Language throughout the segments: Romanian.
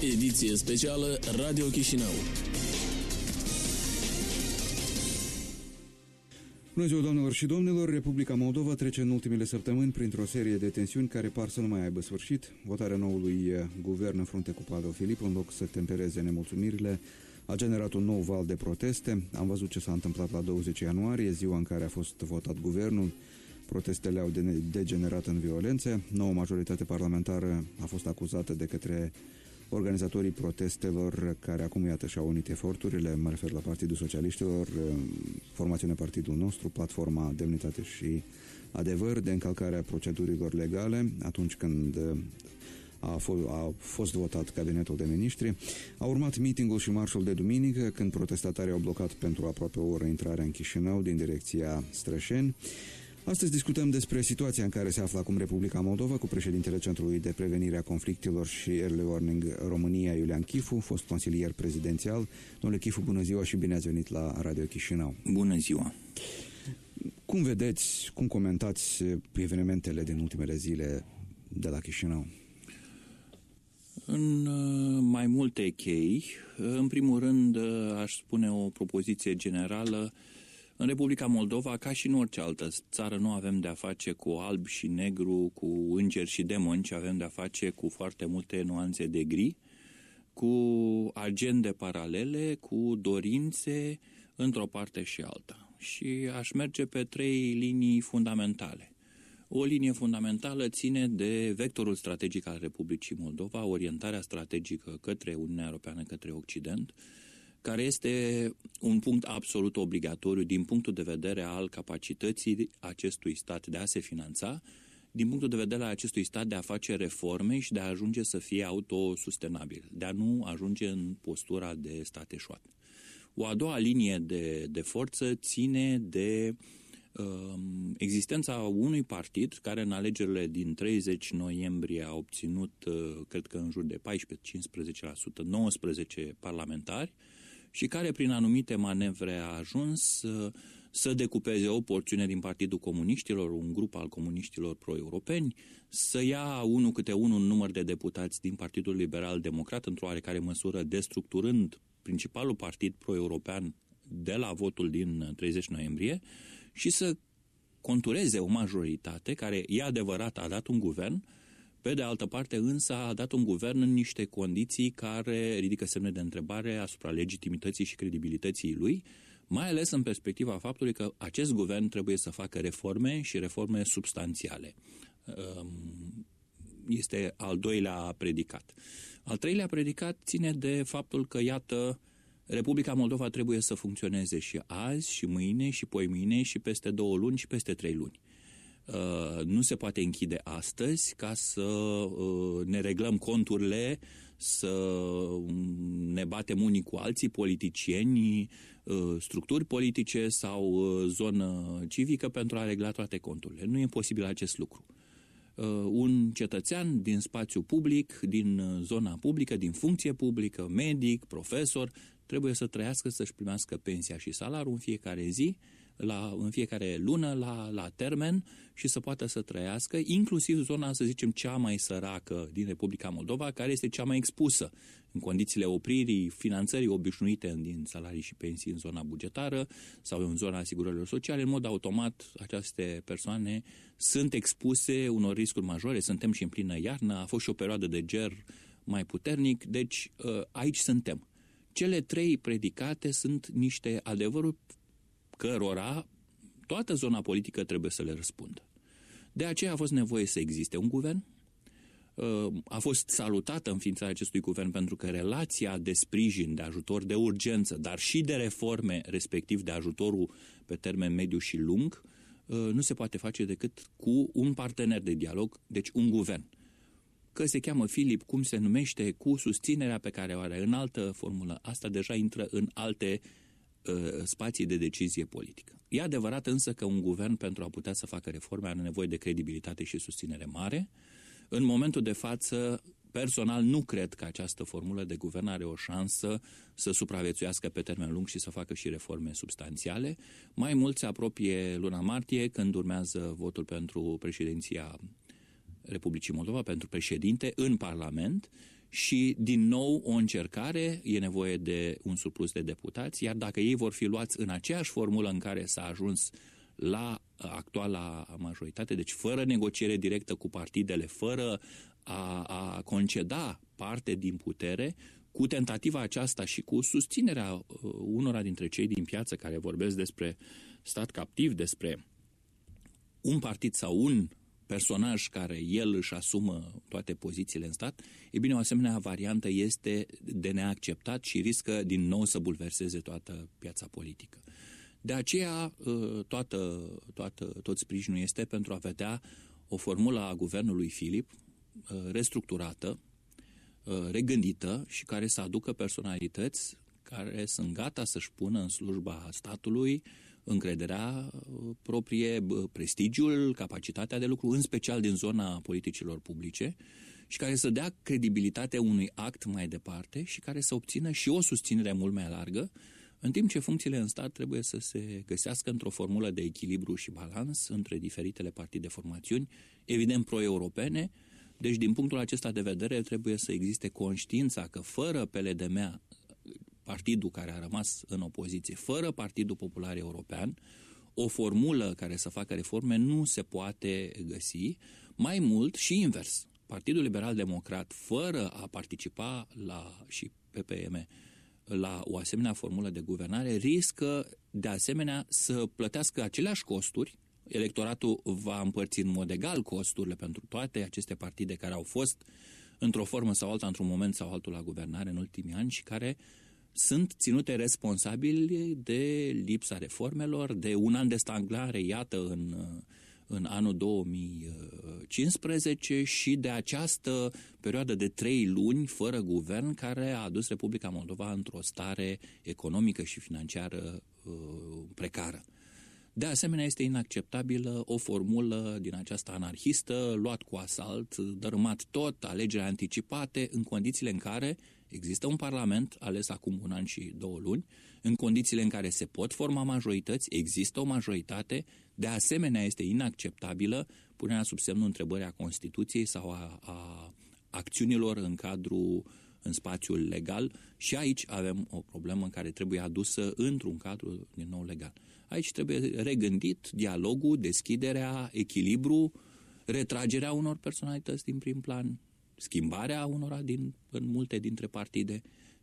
Ediție specială Radio Chișinău. Bună ziua, doamnelor și domnilor! Republica Moldova trece în ultimele săptămâni printr-o serie de tensiuni care par să nu mai aibă sfârșit. Votarea noului eh, guvern în frunte cu Pavel Filip, în loc să tempereze nemulțumirile, a generat un nou val de proteste. Am văzut ce s-a întâmplat la 20 ianuarie, ziua în care a fost votat guvernul. Protestele au degenerat în violențe. Noua majoritate parlamentară a fost acuzată de către organizatorii protestelor care acum, iată, și-au unit eforturile, mă refer la Partidul Socialiștilor, formațiunea partidul nostru, Platforma Demnitate și Adevăr, de încălcarea procedurilor legale, atunci când a, a fost votat cabinetul de ministri. A urmat meetingul și marșul de duminică, când protestatarii au blocat pentru aproape o oră intrarea în Chișinău din direcția Strășeni. Astăzi discutăm despre situația în care se află acum Republica Moldova cu președintele Centrului de Prevenire a Conflictelor și Early Warning România, Iulian Chifu, fost consilier prezidențial. Domnule Chifu, bună ziua și bine ați venit la Radio Chișinău. Bună ziua! Cum vedeți, cum comentați evenimentele din ultimele zile de la Chișinău? În uh, mai multe chei, în primul rând uh, aș spune o propoziție generală în Republica Moldova, ca și în orice altă țară, nu avem de-a face cu alb și negru, cu îngeri și demoni, ci avem de-a face cu foarte multe nuanțe de gri, cu agende paralele, cu dorințe într-o parte și alta. Și aș merge pe trei linii fundamentale. O linie fundamentală ține de vectorul strategic al Republicii Moldova, orientarea strategică către Uniunea Europeană, către Occident, care este un punct absolut obligatoriu din punctul de vedere al capacității acestui stat de a se finanța, din punctul de vedere al acestui stat de a face reforme și de a ajunge să fie autosustenabil, de a nu ajunge în postura de stat eșuat. O a doua linie de, de forță ține de uh, existența unui partid care în alegerile din 30 noiembrie a obținut, uh, cred că în jur de 14-15%, 19 parlamentari, și care prin anumite manevre a ajuns să, să decupeze o porțiune din Partidul Comuniștilor, un grup al comuniștilor pro-europeni, să ia unul câte unul un număr de deputați din Partidul Liberal Democrat, într-o oarecare măsură destructurând principalul partid pro-european de la votul din 30 noiembrie și să contureze o majoritate care, e adevărat, a dat un guvern, pe de altă parte, însă, a dat un guvern în niște condiții care ridică semne de întrebare asupra legitimității și credibilității lui, mai ales în perspectiva faptului că acest guvern trebuie să facă reforme și reforme substanțiale. Um, este al doilea predicat. Al treilea predicat ține de faptul că, iată, Republica Moldova trebuie să funcționeze și azi, și mâine, și poimâine, și peste două luni, și peste trei luni. Uh, nu se poate închide astăzi ca să uh, ne reglăm conturile, să um, ne batem unii cu alții, politicieni, uh, structuri politice sau zonă civică pentru a regla toate conturile. Nu e posibil acest lucru. Un cetățean din spațiu public, din zona publică, din funcție publică, medic, profesor, trebuie să trăiască, să-și primească pensia și salariul în fiecare zi, la, în fiecare lună la, la termen și să poată să trăiască, inclusiv zona, să zicem, cea mai săracă din Republica Moldova, care este cea mai expusă în condițiile opririi finanțării obișnuite din salarii și pensii în zona bugetară sau în zona asigurărilor sociale. În mod automat, aceste persoane sunt expuse unor riscuri majore. Suntem și în plină iarnă, a fost și o perioadă de ger mai puternic, deci ă, aici suntem. Cele trei predicate sunt niște adevăruri cărora toată zona politică trebuie să le răspundă. De aceea a fost nevoie să existe un guvern, uh, a fost salutată înființarea acestui guvern pentru că relația de sprijin, de ajutor de urgență, dar și de reforme, respectiv de ajutorul pe termen mediu și lung, uh, nu se poate face decât cu un partener de dialog, deci un guvern. Că se cheamă Filip, cum se numește, cu susținerea pe care o are în altă formulă, asta deja intră în alte uh, Uh, spații de decizie politică. E adevărat însă că un guvern pentru a putea să facă reforme are nevoie de credibilitate și susținere mare. În momentul de față, personal nu cred că această formulă de guvern are o șansă să supraviețuiască pe termen lung și să facă și reforme substanțiale. Mai mult se apropie luna martie, când urmează votul pentru președinția Republicii Moldova, pentru președinte, în Parlament și din nou o încercare, e nevoie de un surplus de deputați, iar dacă ei vor fi luați în aceeași formulă în care s-a ajuns la actuala majoritate, deci fără negociere directă cu partidele, fără a, a conceda parte din putere, cu tentativa aceasta și cu susținerea uh, unora dintre cei din piață care vorbesc despre stat captiv, despre un partid sau un personaj care el își asumă toate pozițiile în stat, e bine, o asemenea variantă este de neacceptat și riscă din nou să bulverseze toată piața politică. De aceea, ă, toată, toată, tot sprijinul este pentru a vedea o formulă a guvernului Filip ă, restructurată, ă, regândită și care să aducă personalități care sunt gata să-și pună în slujba statului încrederea proprie, prestigiul, capacitatea de lucru, în special din zona politicilor publice, și care să dea credibilitate unui act mai departe și care să obțină și o susținere mult mai largă, în timp ce funcțiile în stat trebuie să se găsească într-o formulă de echilibru și balans între diferitele partide formațiuni, evident pro-europene, deci din punctul acesta de vedere trebuie să existe conștiința că fără PLDM partidul care a rămas în opoziție, fără Partidul Popular European, o formulă care să facă reforme nu se poate găsi, mai mult și invers. Partidul Liberal Democrat, fără a participa la și PPM la o asemenea formulă de guvernare, riscă de asemenea să plătească aceleași costuri. Electoratul va împărți în mod egal costurile pentru toate aceste partide care au fost într-o formă sau alta, într-un moment sau altul la guvernare în ultimii ani și care sunt ținute responsabili de lipsa reformelor, de un an de stagnare, iată, în, în anul 2015 și de această perioadă de trei luni fără guvern care a adus Republica Moldova într-o stare economică și financiară uh, precară. De asemenea, este inacceptabilă o formulă din aceasta anarhistă, luat cu asalt, dărâmat tot, alegeri anticipate, în condițiile în care există un parlament ales acum un an și două luni, în condițiile în care se pot forma majorități, există o majoritate, de asemenea este inacceptabilă punerea sub semnul întrebării a Constituției sau a, a acțiunilor în cadrul în spațiul legal și aici avem o problemă în care trebuie adusă într-un cadru din nou legal. Aici trebuie regândit dialogul, deschiderea, echilibru, retragerea unor personalități din prim plan, schimbarea unora din, în multe dintre partide,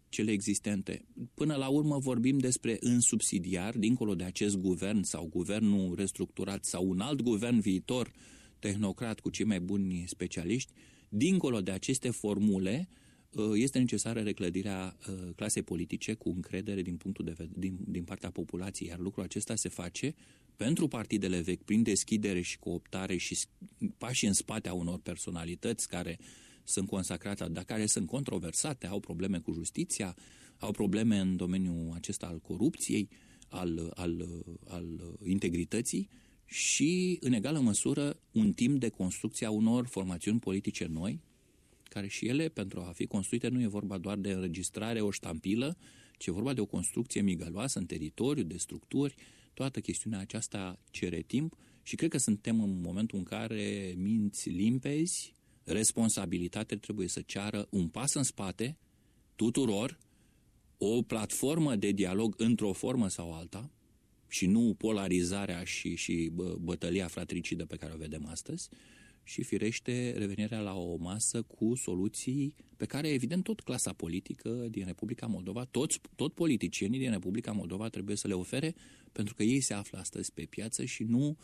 cele existente. Până la urmă vorbim despre în subsidiar, dincolo de acest guvern sau guvernul restructurat sau un alt guvern viitor tehnocrat cu cei mai buni specialiști, dincolo de aceste formule, Uh, este necesară reclădirea uh, clasei politice cu încredere din, punctul de vedere, din, din partea populației, iar lucrul acesta se face pentru partidele vechi, prin deschidere și cooptare și pași în spate a unor personalități care sunt consacrate, dar care sunt controversate, au probleme cu justiția, au probleme în domeniul acesta al corupției, al, al, al integrității și, în egală măsură, un timp de construcție a unor formațiuni politice noi, care și ele, pentru a fi construite, nu e vorba doar de înregistrare, o ștampilă, ci e vorba de o construcție migăloasă în teritoriu, de structuri. Toată chestiunea aceasta cere timp și cred că suntem în momentul în care minți limpezi, responsabilitate trebuie să ceară un pas în spate tuturor, o platformă de dialog într-o formă sau alta, și nu polarizarea și, și bătălia fratricidă pe care o vedem astăzi, și firește revenirea la o masă cu soluții pe care evident tot clasa politică din Republica Moldova, toți, tot politicienii din Republica Moldova trebuie să le ofere pentru că ei se află astăzi pe piață și nu uh,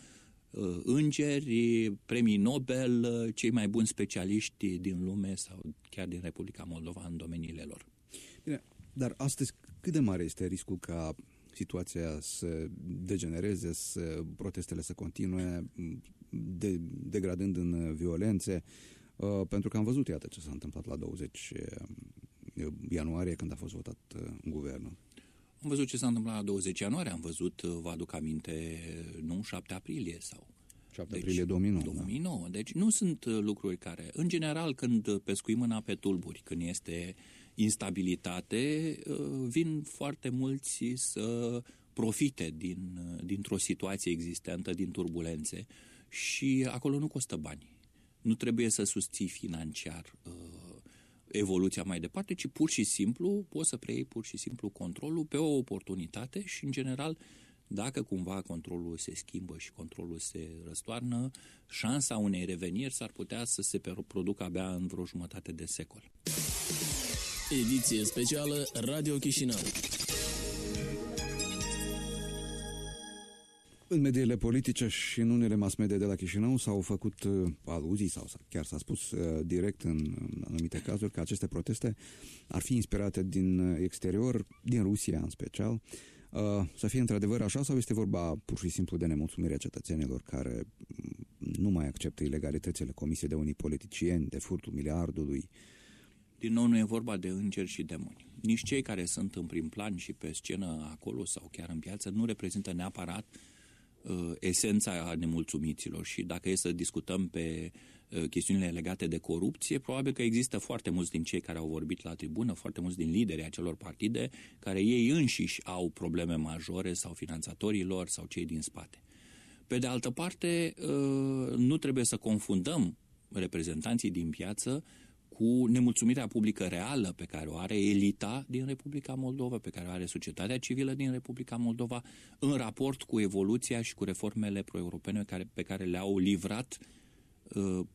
îngeri, premii Nobel, uh, cei mai buni specialiști din lume sau chiar din Republica Moldova în domeniile lor. Bine, dar astăzi cât de mare este riscul ca situația să degenereze, să protestele să continue, de, degradând în violențe, uh, pentru că am văzut, iată, ce s-a întâmplat la 20 uh, ianuarie când a fost votat uh, guvernul. Am văzut ce s-a întâmplat la 20 ianuarie, am văzut, vă aduc aminte, nu 7 aprilie sau 7 deci, aprilie 2009. 2009. Da. Deci nu sunt lucruri care, în general, când pescuim mâna pe tulburi, când este instabilitate, vin foarte mulți să profite din, dintr-o situație existentă, din turbulențe și acolo nu costă bani. Nu trebuie să susții financiar uh, evoluția mai departe, ci pur și simplu poți să preiei pur și simplu controlul pe o oportunitate și, în general, dacă cumva controlul se schimbă și controlul se răstoarnă, șansa unei reveniri s-ar putea să se producă abia în vreo jumătate de secol. Ediție specială Radio Chișinău. În mediile politice și în unele mass media de la Chișinău s-au făcut uh, aluzii sau chiar s-a spus uh, direct în, în anumite cazuri că aceste proteste ar fi inspirate din uh, exterior, din Rusia în special. Uh, să fie într-adevăr așa sau este vorba pur și simplu de nemulțumirea cetățenilor care mm, nu mai acceptă ilegalitățile comise de unii politicieni, de furtul miliardului? Din nou, nu e vorba de îngeri și demoni. Nici cei care sunt în prim plan și pe scenă acolo sau chiar în piață nu reprezintă neapărat uh, uh, esența nemulțumiților și dacă e să discutăm pe uh, chestiunile legate de corupție, probabil că există foarte mulți din cei care au vorbit la tribună, foarte mulți din liderii acelor partide, care ei înșiși au probleme majore sau finanțatorii lor sau cei din spate. Pe de altă parte, uh, nu trebuie să confundăm reprezentanții din piață cu nemulțumirea publică reală pe care o are elita din Republica Moldova, pe care o are societatea civilă din Republica Moldova, în raport cu evoluția și cu reformele pro-europene care, pe care le-au livrat uh,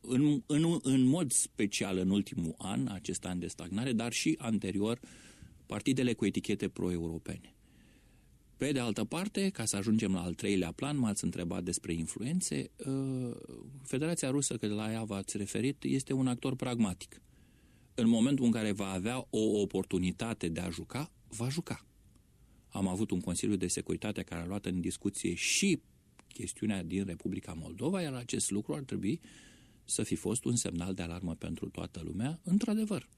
în, în, în mod special în ultimul an, acest an de stagnare, dar și anterior, partidele cu etichete pro-europene. Pe de altă parte, ca să ajungem la al treilea plan, m-ați întrebat despre influențe, uh, Federația Rusă, că de la ea v-ați referit, este un actor pragmatic. În momentul în care va avea o oportunitate de a juca, va juca. Am avut un Consiliu de Securitate care a luat în discuție și chestiunea din Republica Moldova, iar acest lucru ar trebui să fi fost un semnal de alarmă pentru toată lumea, într-adevăr.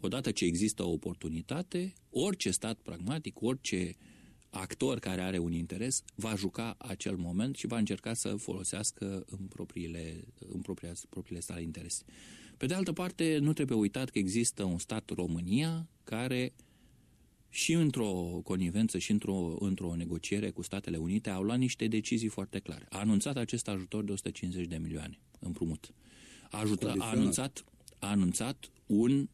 Odată ce există o oportunitate, orice stat pragmatic, orice uh, actor care are un interes va juca acel moment și va încerca să folosească în propriile, în propria, propriile sale interese. Pe de altă parte, nu trebuie uitat că există un stat România care și într-o conivență și într-o, într-o negociere cu Statele Unite au luat niște decizii foarte clare. A anunțat acest ajutor de 150 de milioane împrumut. A, ajutat, a, anunțat, a anunțat un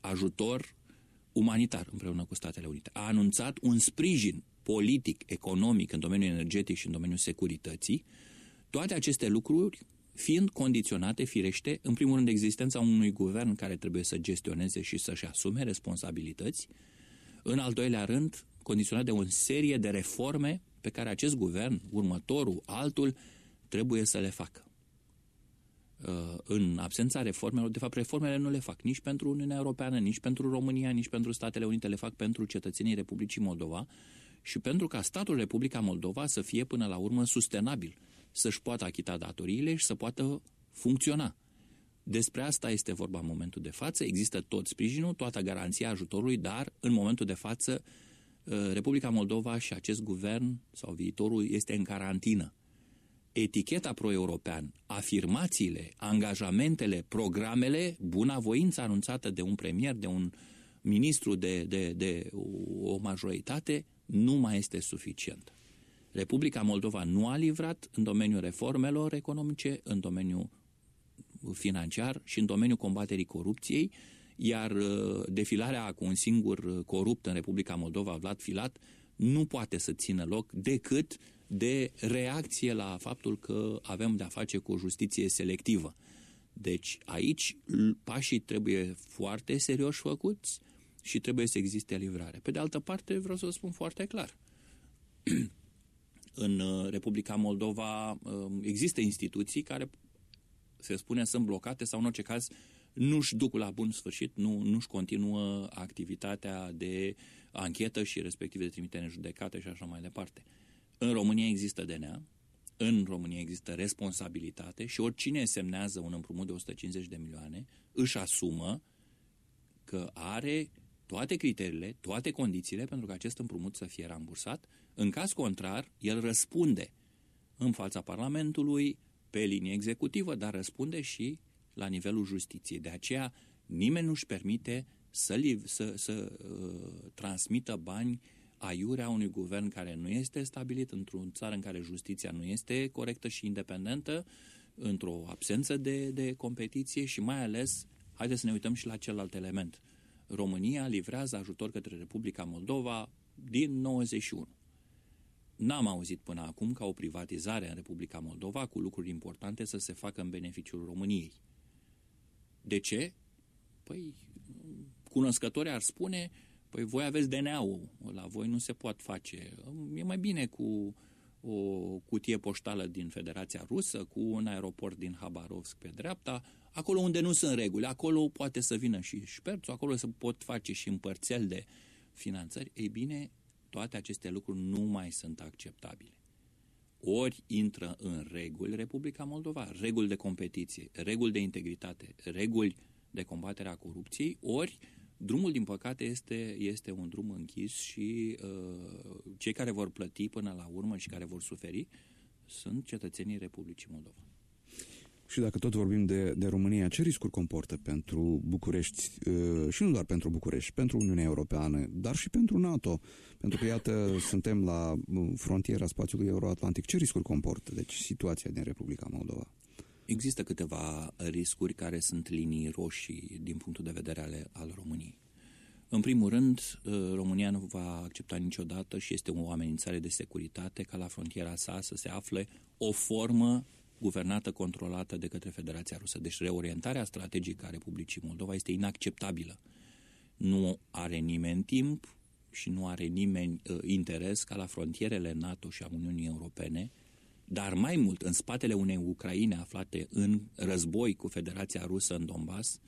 ajutor umanitar împreună cu Statele Unite. A anunțat un sprijin politic, economic, în domeniul energetic și în domeniul securității, toate aceste lucruri fiind condiționate, firește, în primul rând, existența unui guvern care trebuie să gestioneze și să-și asume responsabilități, în al doilea rând, condiționat de o serie de reforme pe care acest guvern, următorul, altul, trebuie să le facă. Uh, în absența reformelor, de fapt, reformele nu le fac nici pentru Uniunea Europeană, nici pentru România, nici pentru Statele Unite, le fac pentru cetățenii Republicii Moldova și pentru ca statul Republica Moldova să fie până la urmă sustenabil, să-și poată achita datoriile și să poată funcționa. Despre asta este vorba în momentul de față. Există tot sprijinul, toată garanția ajutorului, dar în momentul de față uh, Republica Moldova și acest guvern sau viitorul este în carantină. Eticheta pro-european, afirmațiile, angajamentele, programele, buna voință anunțată de un premier, de un ministru, de, de, de o majoritate, nu mai este suficient. Republica Moldova nu a livrat în domeniul reformelor economice, în domeniul financiar și în domeniul combaterii corupției, iar uh, defilarea cu un singur uh, corupt în Republica Moldova, Vlad Filat, nu poate să țină loc decât de reacție la faptul că avem de-a face cu o justiție selectivă. Deci aici pașii trebuie foarte serioși făcuți, și trebuie să existe livrare. Pe de altă parte, vreau să vă spun foarte clar. în uh, Republica Moldova um, există instituții care, se spune, sunt blocate sau, în orice caz, nu-și duc la bun sfârșit, nu, nu-și continuă activitatea de anchetă și respectiv de trimitere în judecată și așa mai departe. În România există DNA, în România există responsabilitate și oricine semnează un împrumut de 150 de milioane își asumă că are toate criteriile, toate condițiile pentru ca acest împrumut să fie rambursat. În caz contrar, el răspunde în fața Parlamentului, pe linie executivă, dar răspunde și la nivelul justiției. De aceea, nimeni nu-și permite să, să, să uh, transmită bani aiurea unui guvern care nu este stabilit într-o țară în care justiția nu este corectă și independentă, într-o absență de, de competiție și mai ales Haideți să ne uităm și la celălalt element. România livrează ajutor către Republica Moldova din 91. N-am auzit până acum ca o privatizare în Republica Moldova cu lucruri importante să se facă în beneficiul României. De ce? Păi, cunoscătorii ar spune, păi voi aveți DNA-ul, la voi nu se pot face. E mai bine cu o cutie poștală din Federația Rusă, cu un aeroport din Habarovsk pe dreapta, acolo unde nu sunt reguli, acolo poate să vină și șperțul, acolo se pot face și împărțeli de finanțări. Ei bine, toate aceste lucruri nu mai sunt acceptabile. Ori intră în reguli Republica Moldova, reguli de competiție, reguli de integritate, reguli de combatere a corupției, ori drumul, din păcate, este, este un drum închis și uh, cei care vor plăti până la urmă și care vor suferi sunt cetățenii Republicii Moldova. Și dacă tot vorbim de, de România, ce riscuri comportă pentru București uh, și nu doar pentru București, pentru Uniunea Europeană, dar și pentru NATO? Pentru că, iată, suntem la uh, frontiera spațiului euroatlantic. Ce riscuri comportă, deci, situația din Republica Moldova? Există câteva riscuri care sunt linii roșii din punctul de vedere ale, al României. În primul rând, uh, România nu va accepta niciodată și este o amenințare de securitate ca la frontiera sa să se afle o formă guvernată, controlată de către Federația Rusă. Deci reorientarea strategică a Republicii Moldova este inacceptabilă. Nu are nimeni timp și nu are nimeni uh, interes ca la frontierele NATO și a Uniunii Europene, dar mai mult în spatele unei Ucraine aflate în război cu Federația Rusă în Donbass,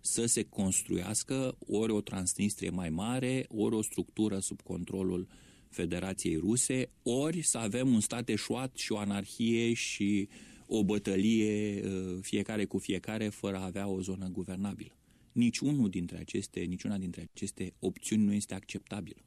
să se construiască ori o Transnistrie mai mare, ori o structură sub controlul Federației Ruse, ori să avem un stat eșuat și o anarhie și o bătălie uh, fiecare cu fiecare fără a avea o zonă guvernabilă. Niciunul dintre aceste, niciuna dintre aceste opțiuni nu este acceptabilă.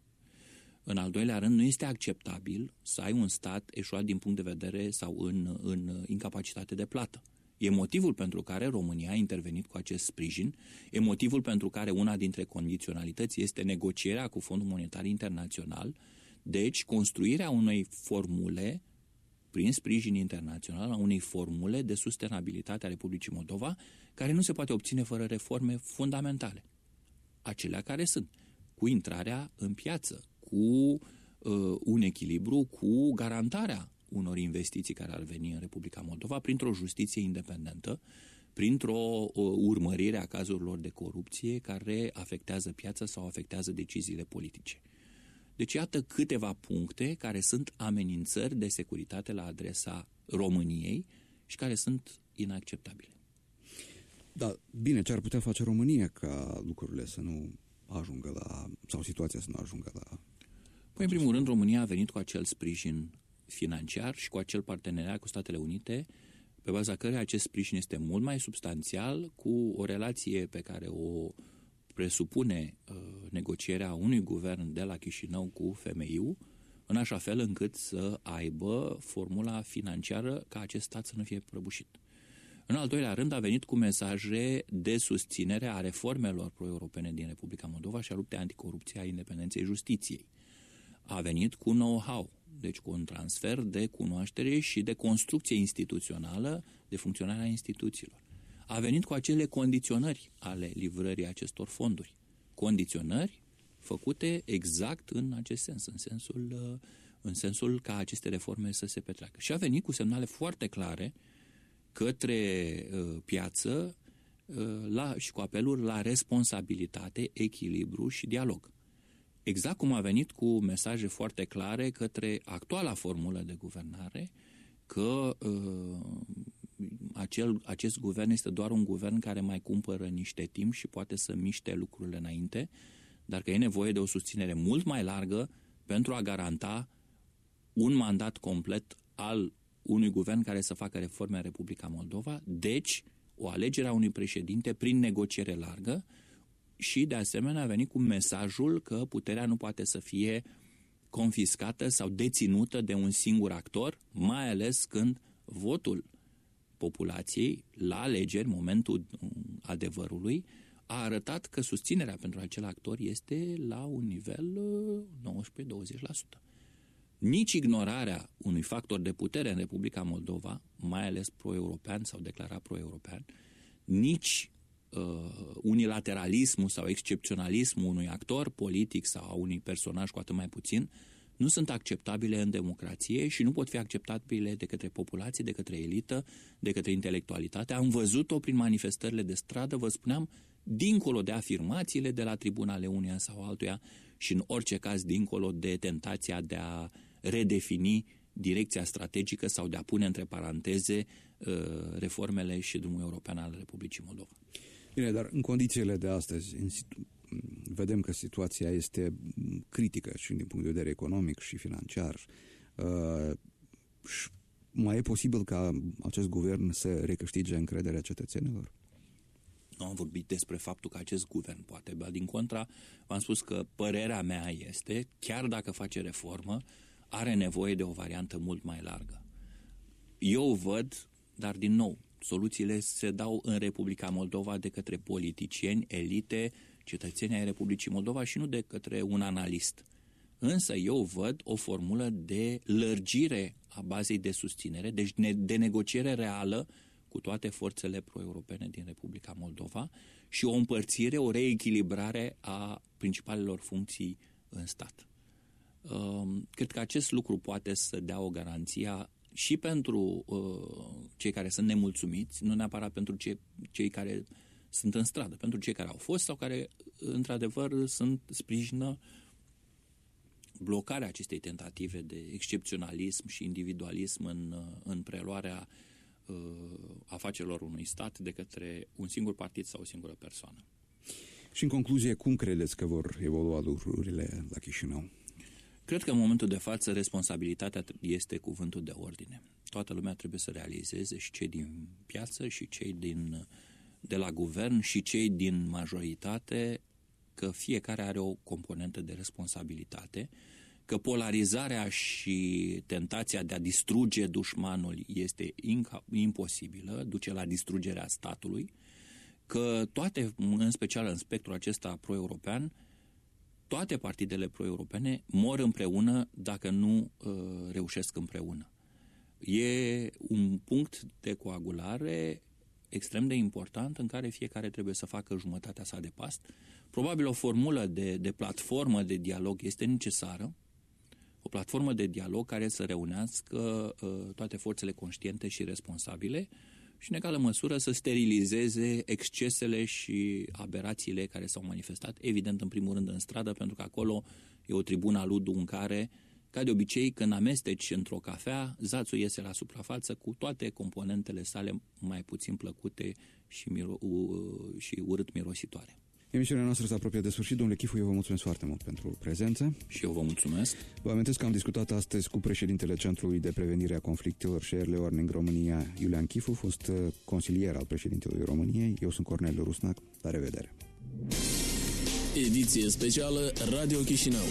În al doilea rând, nu este acceptabil să ai un stat eșuat din punct de vedere sau în, în incapacitate de plată. E motivul pentru care România a intervenit cu acest sprijin, e motivul pentru care una dintre condiționalități este negocierea cu Fondul Monetar Internațional, deci construirea unei formule prin sprijin internațional a unei formule de sustenabilitate a Republicii Moldova, care nu se poate obține fără reforme fundamentale. Acelea care sunt, cu intrarea în piață, cu uh, un echilibru, cu garantarea unor investiții care ar veni în Republica Moldova printr-o justiție independentă, printr-o uh, urmărire a cazurilor de corupție care afectează piața sau afectează deciziile politice. Deci iată câteva puncte care sunt amenințări de securitate la adresa României și care sunt inacceptabile. Da, bine, ce ar putea face România ca lucrurile să nu ajungă la, sau situația să nu ajungă la... Păi, în primul rând, România a venit cu acel sprijin financiar și cu acel parteneriat cu Statele Unite, pe baza căreia acest sprijin este mult mai substanțial, cu o relație pe care o presupune uh, negocierea unui guvern de la Chișinău cu femeiul, în așa fel încât să aibă formula financiară ca acest stat să nu fie prăbușit. În al doilea rând, a venit cu mesaje de susținere a reformelor pro-europene din Republica Moldova și a luptei anticorupție a independenței justiției. A venit cu know-how, deci cu un transfer de cunoaștere și de construcție instituțională, de funcționarea instituțiilor. A venit cu acele condiționări ale livrării acestor fonduri. Condiționări făcute exact în acest sens, în sensul, în sensul ca aceste reforme să se petreacă. Și a venit cu semnale foarte clare către uh, piață uh, la, și cu apeluri la responsabilitate, echilibru și dialog. Exact cum a venit cu mesaje foarte clare către actuala formulă de guvernare că uh, acel, acest guvern este doar un guvern care mai cumpără niște timp și poate să miște lucrurile înainte, dar că e nevoie de o susținere mult mai largă pentru a garanta un mandat complet al unui guvern care să facă reforme în Republica Moldova, deci o alegere a unui președinte prin negociere largă și, de asemenea, a venit cu mesajul că puterea nu poate să fie confiscată sau deținută de un singur actor, mai ales când votul populației la alegeri, momentul adevărului, a arătat că susținerea pentru acel actor este la un nivel 19-20%. Nici ignorarea unui factor de putere în Republica Moldova, mai ales pro-european sau declarat pro-european, nici uh, unilateralismul sau excepționalismul unui actor politic sau a unui personaj cu atât mai puțin, nu sunt acceptabile în democrație și nu pot fi acceptabile de către populație, de către elită, de către intelectualitate. Am văzut-o prin manifestările de stradă, vă spuneam, dincolo de afirmațiile de la tribunale uneia sau altuia și în orice caz dincolo de tentația de a redefini direcția strategică sau de a pune între paranteze uh, reformele și drumul european al Republicii Moldova. Bine, dar în condițiile de astăzi, în situ- vedem că situația este critică și din punct de vedere economic și financiar. Uh, și mai e posibil ca acest guvern să recâștige încrederea cetățenilor? Nu am vorbit despre faptul că acest guvern poate, ba din contra, v-am spus că părerea mea este, chiar dacă face reformă, are nevoie de o variantă mult mai largă. Eu văd, dar din nou, soluțiile se dau în Republica Moldova de către politicieni, elite, cetățenii ai Republicii Moldova și nu de către un analist. Însă eu văd o formulă de lărgire a bazei de susținere, deci de negociere reală cu toate forțele pro-europene din Republica Moldova și o împărțire, o reechilibrare a principalelor funcții în stat. Um, cred că acest lucru poate să dea o garanție și pentru uh, cei care sunt nemulțumiți, nu neapărat pentru cei, cei care sunt în stradă, pentru cei care au fost sau care, într-adevăr, sunt sprijină blocarea acestei tentative de excepționalism și individualism în, în preluarea uh, afacerilor unui stat de către un singur partid sau o singură persoană. Și în concluzie, cum credeți că vor evolua lucrurile la Chișinău? Cred că în momentul de față responsabilitatea este cuvântul de ordine. Toată lumea trebuie să realizeze și cei din piață și cei din, de la guvern și cei din majoritate că fiecare are o componentă de responsabilitate, că polarizarea și tentația de a distruge dușmanul este imposibilă, duce la distrugerea statului, că toate, în special în spectrul acesta pro-european, toate partidele pro-europene mor împreună dacă nu uh, reușesc împreună. E un punct de coagulare extrem de important în care fiecare trebuie să facă jumătatea sa de past. Probabil o formulă de, de platformă de dialog este necesară, o platformă de dialog care să reunească uh, toate forțele conștiente și responsabile și, în egală măsură, să sterilizeze excesele și aberațiile care s-au manifestat, evident, în primul rând, în stradă, pentru că acolo e o tribună a ludu în care, ca de obicei, când amesteci într-o cafea, zațul iese la suprafață cu toate componentele sale mai puțin plăcute și, miro- și urât mirositoare. Emisiunea noastră s-a apropiat de sfârșit. Domnule Chifu, eu vă mulțumesc foarte mult pentru prezență. Și eu vă mulțumesc. Vă amintesc că am discutat astăzi cu președintele Centrului de Prevenire a Conflictelor și Early Warning România, Iulian Chifu, fost uh, consilier al președintelui României. Eu sunt Cornel Rusnac. La revedere! Ediție specială Radio Chișinău